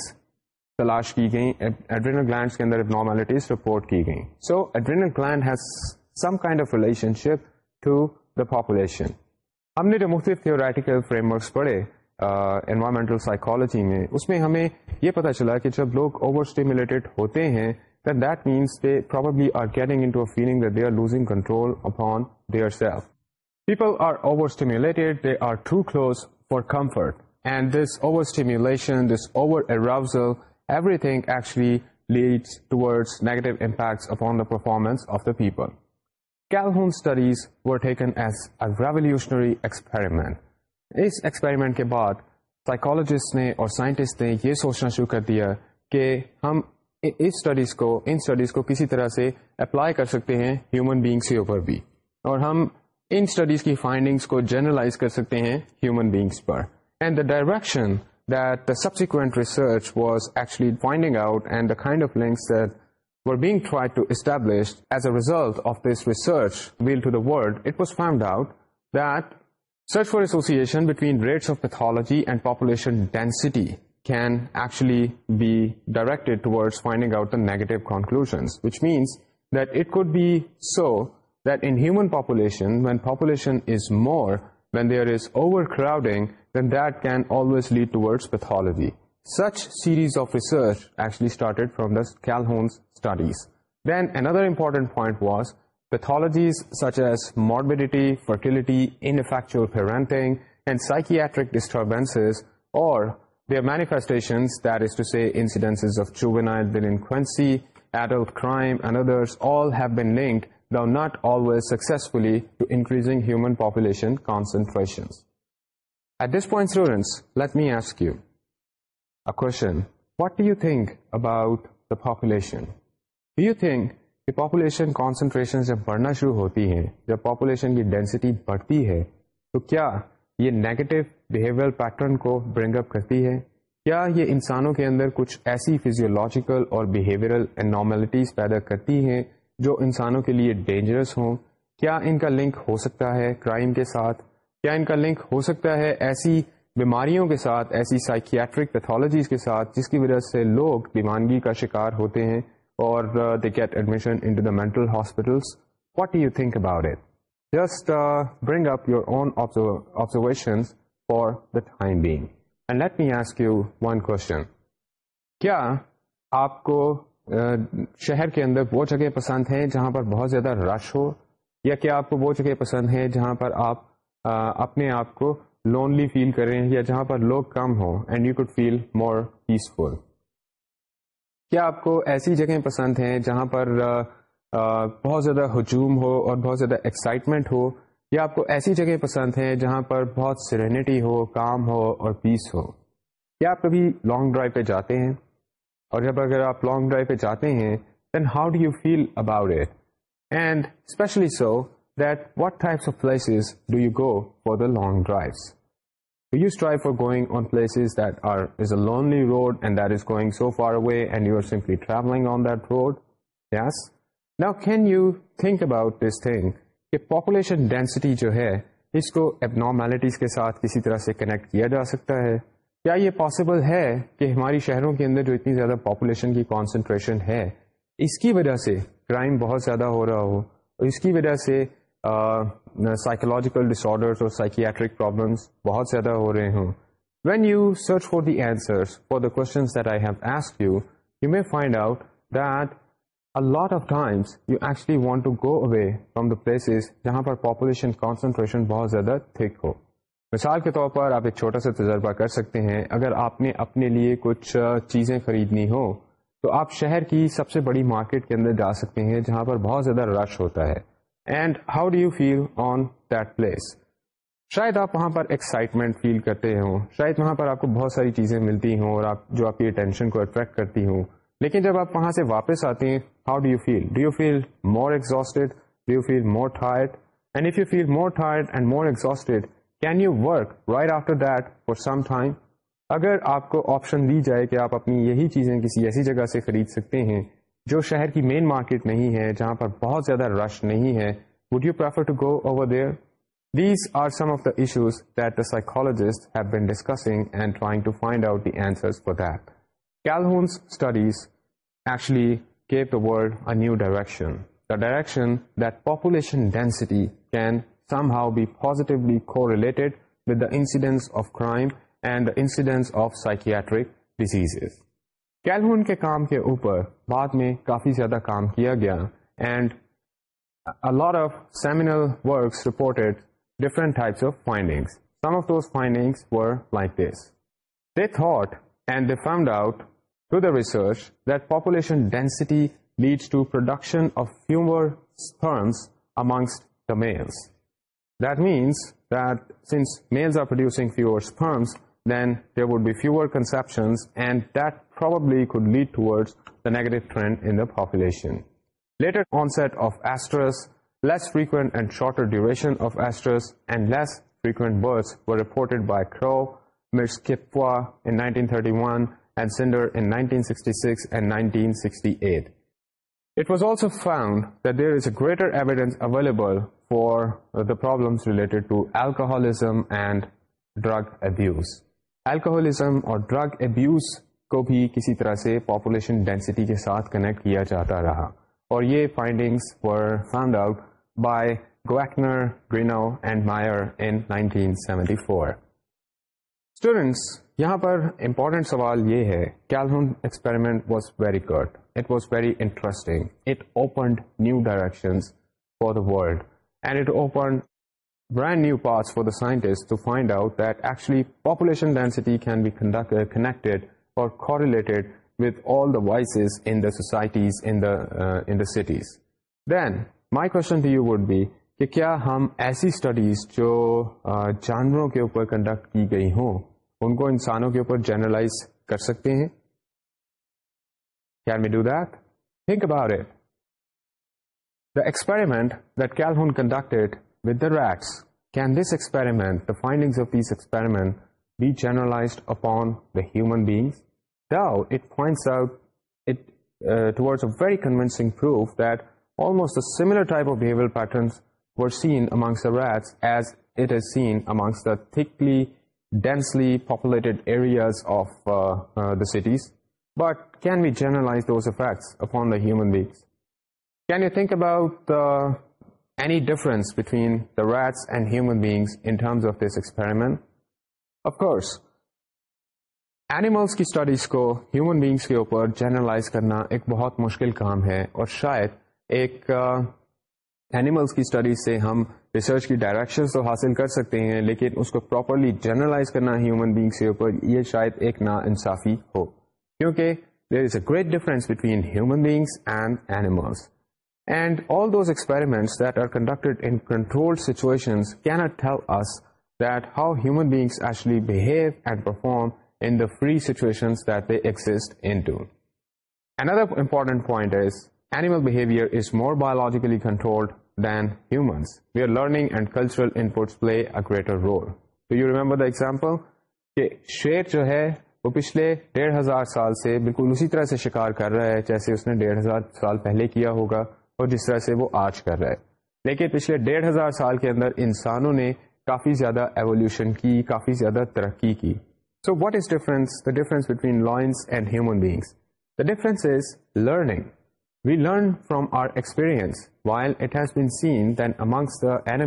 Speaker 2: تلاش کی گئیں ایڈرینل گلینڈس کے اندر اب گئی رپورٹ کی گئیں so adrenal gland has some kind of relationship to the population ہم نے جو مختلف تھیوریٹیکل فریم ورکس پڑھے انوائرمنٹل سائیکالوجی میں اس میں ہمیں یہ پتہ چلا کہ جب لوگ اوور اسٹیمولیٹ ہوتے ہیں منٹ کے بعد سائیکالوجسٹ نے اور سائنٹسٹ نے یہ سوچنا شروع کر دیا کہ ہم اس اسٹڈیز کو ان اسٹڈیز کو کسی طرح سے اپلائی کر سکتے ہیں ہیومن بینگس کے اوپر بھی اور ہم ان اسٹڈیز کی فائنڈنگس کو جنرلائز کر سکتے ہیں ہیومن بینگس پر and the direction that the subsequent research was actually finding out and the kind of links that were being tried to to establish as a result of this research wheel the world, it was found out that search for association between rates of pathology and population density کینچلی be directed toward finding out negative conclusion video over crowding then that کی such series of research from دسونسٹیز دین ایندرٹنٹ point was pathologies such as ماربلٹی fertility انٹنگ and psychiatric disturbance اور manifestation what Dainik اباؤٹنک بڑھنا شروع ہوتی ہیں جب پاپولیشن کی ڈینسٹی بڑھتی ہے تو کیا یہ نیگیٹیو بہیویئر پیٹرن کو برنگ اپ کرتی ہے کیا یہ انسانوں کے اندر کچھ ایسی فیزیولوجیکل اور بیہیویئرل انارملٹیز پیدا کرتی ہیں جو انسانوں کے لیے ڈینجرس ہوں کیا ان کا لنک ہو سکتا ہے کرائم کے ساتھ کیا ان کا لنک ہو سکتا ہے ایسی بیماریوں کے ساتھ ایسی سائکیٹرک پیتھالوجیز کے ساتھ جس کی وجہ سے لوگ بیمانگی کا شکار ہوتے ہیں اور they get admission in to the mental hospitals what do you think about it just bring up your own observations for the time being and let me ask you one question کیا آپ کو شہر کے اندر وہ جگہ پسند ہیں جہاں پر بہت زیادہ رش ہو یا کیا آپ کو وہ جگہ پسند ہیں جہاں پر آپ اپنے آپ کو لونلی فیل کریں یا جہاں پر لوگ کم ہوں and you could feel more peaceful کیا آپ کو ایسی جگہ پسند ہیں جہاں پر بہت زیادہ ہجوم ہو اور بہت زیادہ ایکسائٹمنٹ ہو یا آپ کو ایسی جگہ پسند ہیں جہاں پر بہت سیرینیٹی ہو کام ہو اور پیس ہو یا آپ کبھی لانگ ڈرائیو پہ جاتے ہیں اور جب اگر آپ لانگ ڈرائیو پہ جاتے ہیں then how do you feel about it and especially so that what types of places do you go for the long drives use try for going on places that are is a lonely road and that is going so far away and you are simply travelling on that road yes now can you think about this thing کہ population density جو ہے اس کو اب normalities کے ساتھ کسی طرح سے کنیکٹ کیا جا سکتا ہے کیا یہ پاسبل ہے کہ ہماری شہروں کے اندر جو اتنی زیادہ پاپولیشن کی کانسنٹریشن ہے اس کی وجہ سے کرائم بہت زیادہ ہو رہا ہو اور اس کی وجہ سے سائیکولوجیکل ڈس آڈرس اور سائکیٹرک پرابلمس بہت زیادہ ہو رہے ہوں when you search for the answer for the questions that I have you you may find out that lot of time you actually want to away from the places جہاں پر population concentration بہت زیادہ تھک ہو مثال کے طور پر آپ ایک چھوٹا سا تجربہ کر سکتے ہیں اگر آپ نے اپنے لیے کچھ چیزیں خریدنی ہو تو آپ شہر کی سب سے بڑی مارکیٹ کے اندر جا سکتے ہیں جہاں پر بہت زیادہ رش ہوتا ہے and how do you feel on that place شاید آپ وہاں پر ایکسائٹمنٹ فیل کرتے ہوں شاید وہاں پر آپ کو بہت ساری چیزیں ملتی ہوں اور آپ جو آپ کی اٹینشن کو اٹریکٹ کرتی ہوں لیکن جب آپ وہاں سے واپس آتے ہیں how do you feel do you feel more exhausted do you feel more tired and if you feel more tired and more exhausted can you work right after that for some time اگر آپ کو option دی جائے کہ آپ اپنی یہی چیزیں کسی ایسی جگہ سے خرید سکتے ہیں جو شہر کی مین مارکیٹ نہیں ہے جہاں پر بہت زیادہ رش نہیں ہے would you prefer to go over there these are some of the issues that the have been discussing and trying to find out the that کیلہنس studies new direction can some how be پوزیٹلیٹنسرک disease کیلہن کے کام کے اوپر بعد میں کافی زیادہ کام کیا گیا and of seminal report different finding they found out durations برس ریپورٹ بائیسین تھرٹی ون کو بھی کسی طرح سے پاپولیشن ڈینسٹی کے ساتھ کنیکٹ کیا جاتا رہا اور یہ مائر فور 1974 اسٹوڈینٹس یہاں پر امپورٹنٹ سوال یہ ہے Calhoun experiment was very good it was very interesting it opened new direction for the world and it open brand new parts for the scientist to find out that actually population density can be connected اور correlated with all the vices in the societies in the cities then my question to you would be کہ کیا ہم ایسی studies جو جانوروں کے اوپر conduct کی گئی ہوں ان کو انسانوں کے اوپر جنرلائز کر سکتے ہیں can we do that think about it the experiment that Calhoun conducted with the rats can this experiment the finding of this experiment be generalised upon the human beings though it finds out it towards a very convincing proof that almost a similar type of behaviour patterns were seen amongst the rats as it is seen amongst the thickly densely populated areas of the cities but can we generalise effect upon the human can you think about any difference between the rats and human beings in terms of this experiment of course animals کی studies کو human beings کے اوپر generalise کرنا ایک بہت مشکل کام ہے اور شاید ایک اینیملس کی اسٹڈیز سے ہم ریسرچ کی ڈائریکشن تو حاصل کر سکتے ہیں لیکن اس کو پراپرلی جرنلائز کرنا ہیومن بینگس کے اوپر یہ شاید ایک نا انصافی ہو کیونکہ there is a great difference between human beings and animals and all those experiments that are conducted in control us that that how human beings actually behave and perform in in the free they exit to greater کہ شیر جو ہے وہ پچھلے ڈیڑھ ہزار سال سے بالکل اسی طرح سے شکار کر رہا ہے جیسے اس نے ڈیڑھ ہزار سال پہلے کیا ہوگا اور جس طرح سے وہ آج کر رہا ہے لیکن پچھلے ڈیڑھ ہزار سال کے اندر انسانوں نے کافی زیادہ ایولیوشن کی کافی زیادہ ترقی کی so what is difference the difference between lions and human beings we learn from our experience انسانوں اور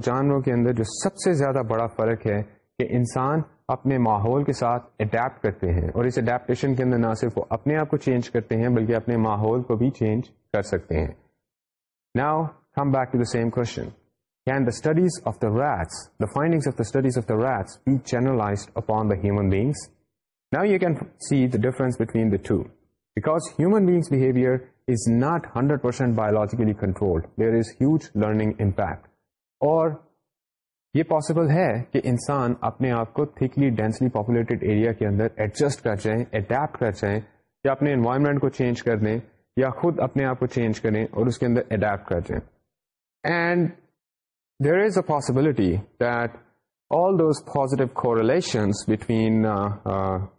Speaker 2: جانوروں کے اندر جو سب سے زیادہ بڑا فرق ہے کہ انسان اپنے ماحول کے ساتھ اڈیپٹ کرتے ہیں اور اس اڈیپٹیشن کے اندر نہ صرف وہ اپنے آپ کو چینج کرتے ہیں بلکہ اپنے ماحول کو بھی چینج کر سکتے ہیں now come back to the same question فائنڈسٹڈیز upon hundred پرسینٹیکلی کنٹرول امپیکٹ اور یہ پاسبل ہے کہ انسان اپنے آپ کو تھکلی ڈینسلی پاپولیٹ ایریا کے اندر ایڈجسٹ کر جائیں اڈیپٹ کر جائیں یا اپنے انوائرمنٹ کو چینج کر دیں یا خود اپنے آپ کو چینج کریں اور اس کے اندر اڈیپٹ کر جائیں and there is a possibility that all those positive correlations between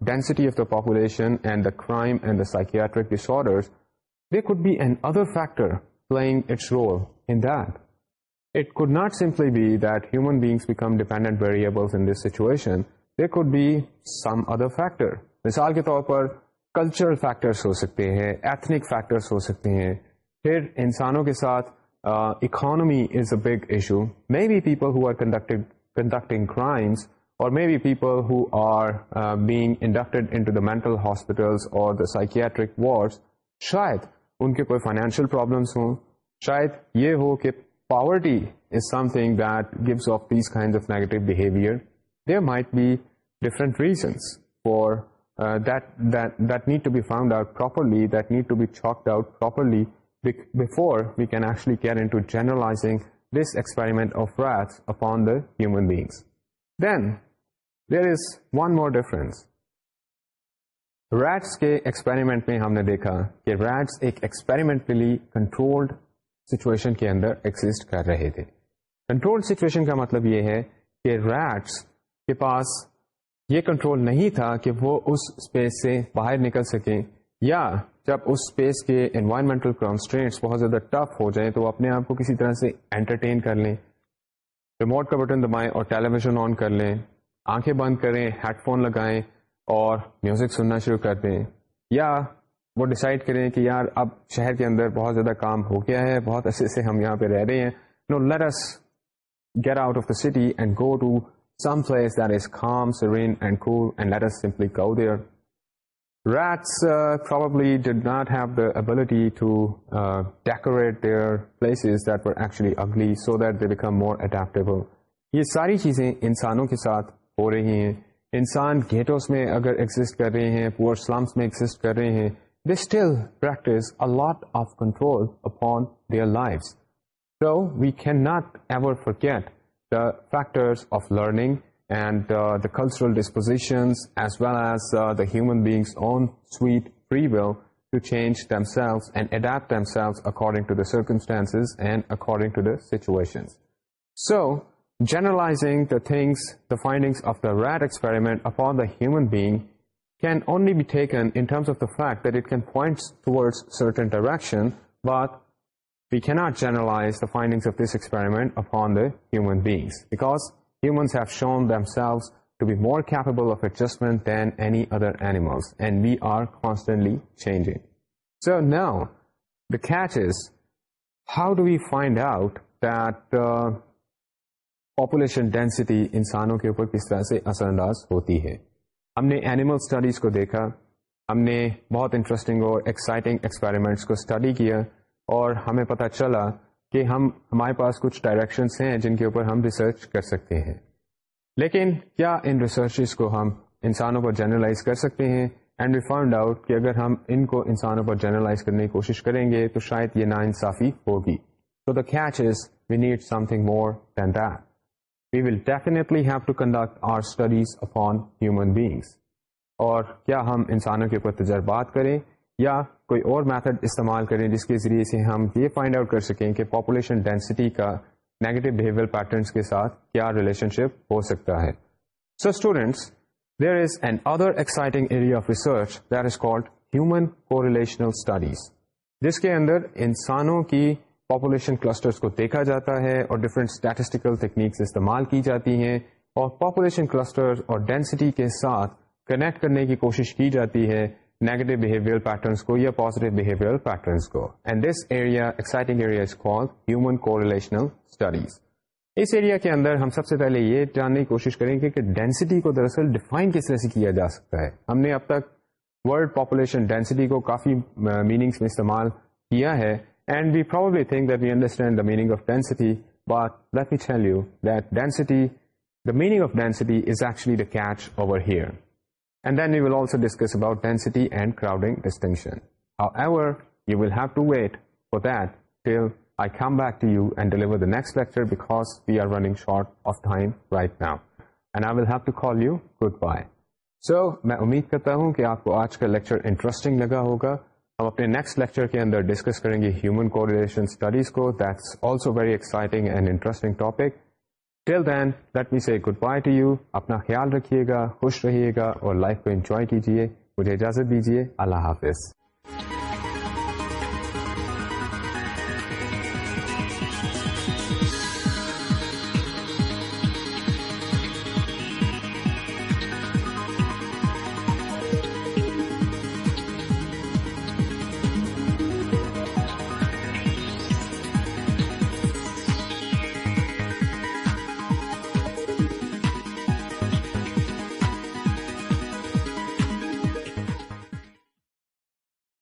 Speaker 2: density of the population and the crime and the psychiatric disorders they could be another factor playing its role in that it could not simply be that human beings become dependent variable situation they could be some other factor مثال کے طور پر cultural factors ہو سکتے ہیں ethnic factors ہو سکتے ہیں پھر انسانوں کے ساتھ economy is a big issue may be پیپلٹنگ کرائمس اور مے بی پیپلگ انڈکٹیڈ انا مینٹل ہاسپیٹل ان کے کوئی فائنینشیل پرابلمس ہوں شاید یہ ہو کہ poverty is something that gives of these causes for that that need to be found out properly that need to be chalked out properly ہم نے دیکھا کہ ریٹس ایکسپیریمنٹلی کنٹرول سچویشن کے اندر ایکزسٹ کر رہے تھے کنٹرول سچویشن کا مطلب یہ ہے کہ ریٹس کے پاس یہ کنٹرول نہیں تھا کہ وہ اسپیس سے باہر نکل سکے یا جب اس اسپیس کے انوائرمنٹل کانسٹرینٹس بہت زیادہ ٹف ہو جائیں تو وہ اپنے آپ کو کسی طرح سے انٹرٹین کر لیں ریموٹ کا بٹن دبائیں اور ٹیلی ویژن آن کر لیں آنکھیں بند کریں ہیڈ فون لگائیں اور میوزک سننا شروع کر دیں یا وہ ڈیسائڈ کریں کہ یار اب شہر کے اندر بہت زیادہ کام ہو گیا ہے بہت عرصے سے ہم یہاں پہ رہ رہے ہیں نو لیرس get out of the city and go to some that is calm serene and let رینڈ simply go there rats probably did not have the ability اگلی so that they become more adaptable یہ ساری چیزیں انسانوں کے ساتھ ہو رہی ہیں انسان گیٹ میں اگر ایگزٹ کر رہے ہیں پور سلامس میں ایگزٹ کر رہے ہیں they still practice lot of control upon their life so we can not ever forget the factors of learning and uh, the cultural dispositions, as well as uh, the human being's own sweet free will to change themselves and adapt themselves according to the circumstances and according to the situations. So, generalizing the findings of the rat experiment upon the human being can only be taken in terms of the fact that it can point towards certain direction, but we cannot generalize the findings of this experiment upon the human beings, because density انسانوں کے اوپر کس طرح سے اثر انداز ہوتی ہے ہم نے اینیمل اسٹڈیز کو دیکھا ہم نے بہت انٹرسٹنگ اور ایکسائٹنگ ایکسپیرمنٹس کو اسٹڈی کیا اور ہمیں پتا چلا کہ ہم ہمارے پاس کچھ ڈائریکشنس ہیں جن کے اوپر ہم ریسرچ کر سکتے ہیں لیکن کیا ان ریسرچز کو ہم انسانوں پر جنرلائز کر سکتے ہیں اینڈ وی فائنڈ آؤٹ کہ اگر ہم ان کو انسانوں پر جنرلائز کرنے کی کوشش کریں گے تو شاید یہ نا انصافی ہوگی تو the catch is we need something more than that we will definitely have to conduct our studies upon human beings اور کیا ہم انسانوں کے اوپر تجربات کریں یا کوئی اور میتھڈ استعمال کریں جس کے ذریعے سے ہم یہ فائنڈ آؤٹ کر سکیں کہ پاپولیشن ڈینسٹی کا نیگیٹو بہیویئر پیٹرنس کے ساتھ کیا ریلیشن شپ ہو سکتا ہے so students there is N other exciting area of research that is called human correlational studies جس کے اندر انسانوں کی پاپولیشن کلسٹرس کو دیکھا جاتا ہے اور ڈفرینٹ اسٹیٹسٹیکل تکنیکس استعمال کی جاتی ہیں اور پاپولیشن کلسٹر اور ڈینسٹی کے ساتھ کنیکٹ کرنے کی کوشش کی جاتی ہے negative behavioral patterns کو یا positive behavioral patterns کو and this area exciting area is called human correlational studies اس ایریا کے اندر ہم سب سے پہلے یہ جاننے کی کوشش کریں گے کہ ڈینسٹی کو دراصل ڈیفائن کس طرح سے کیا جا سکتا ہے ہم نے اب تک ورلڈ پاپولیشن ڈینسٹی کو کافی میننگس میں استعمال کیا ہے and we probably think that we understand the meaning of density but let me tell you that density the meaning of density is actually the catch over here next but we are running short of time right now and I will have to call you good by so میں امید کرتا ہوں کہ آپ کو آج کا lecture interesting لگا ہوگا ہم اپنے نیکسٹ لیکچر کے اندر ڈسکس کریں گے ہیومن کوشن اسٹڈیز کو that's also very exciting and interesting topic till then let me say good by to you اپنا خیال رکھیے گا خوش رہیے گا اور لائف کو انجوائے کیجیے مجھے اجازت دیجیے اللہ حافظ